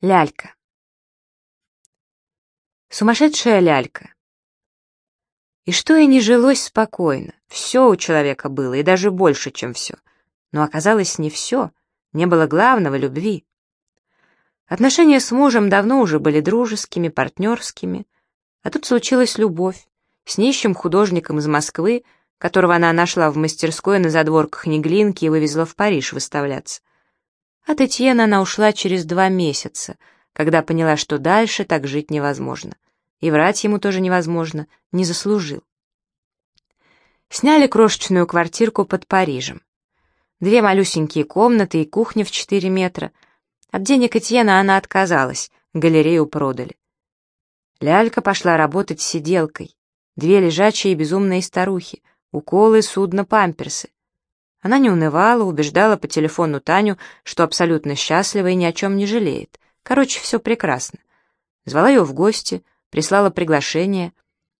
Лялька. Сумасшедшая лялька. И что и не жилось спокойно. Все у человека было, и даже больше, чем все. Но оказалось не все. Не было главного — любви. Отношения с мужем давно уже были дружескими, партнерскими. А тут случилась любовь с нищим художником из Москвы, которого она нашла в мастерской на задворках Неглинки и вывезла в Париж выставляться. От Этьена она ушла через два месяца, когда поняла, что дальше так жить невозможно. И врать ему тоже невозможно, не заслужил. Сняли крошечную квартирку под Парижем. Две малюсенькие комнаты и кухня в четыре метра. От денег Этьена она отказалась, галерею продали. Лялька пошла работать сиделкой. Две лежачие безумные старухи, уколы, судно, памперсы. Она не унывала, убеждала по телефону Таню, что абсолютно счастлива и ни о чем не жалеет. Короче, все прекрасно. Звала ее в гости, прислала приглашение,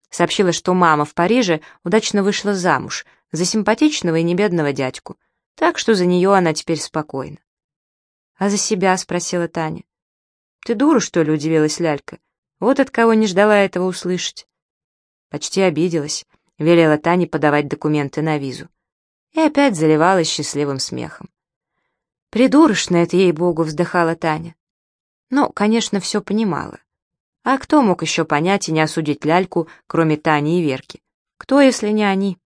сообщила, что мама в Париже удачно вышла замуж за симпатичного и небедного дядьку, так что за нее она теперь спокойна. «А за себя?» — спросила Таня. «Ты дура, что ли?» — удивилась Лялька. «Вот от кого не ждала этого услышать». Почти обиделась, велела Тане подавать документы на визу и опять заливалась счастливым смехом. «Придурочно это, ей-богу!» — вздыхала Таня. Но, конечно, все понимала. А кто мог еще понять и не осудить ляльку, кроме Тани и Верки? Кто, если не они?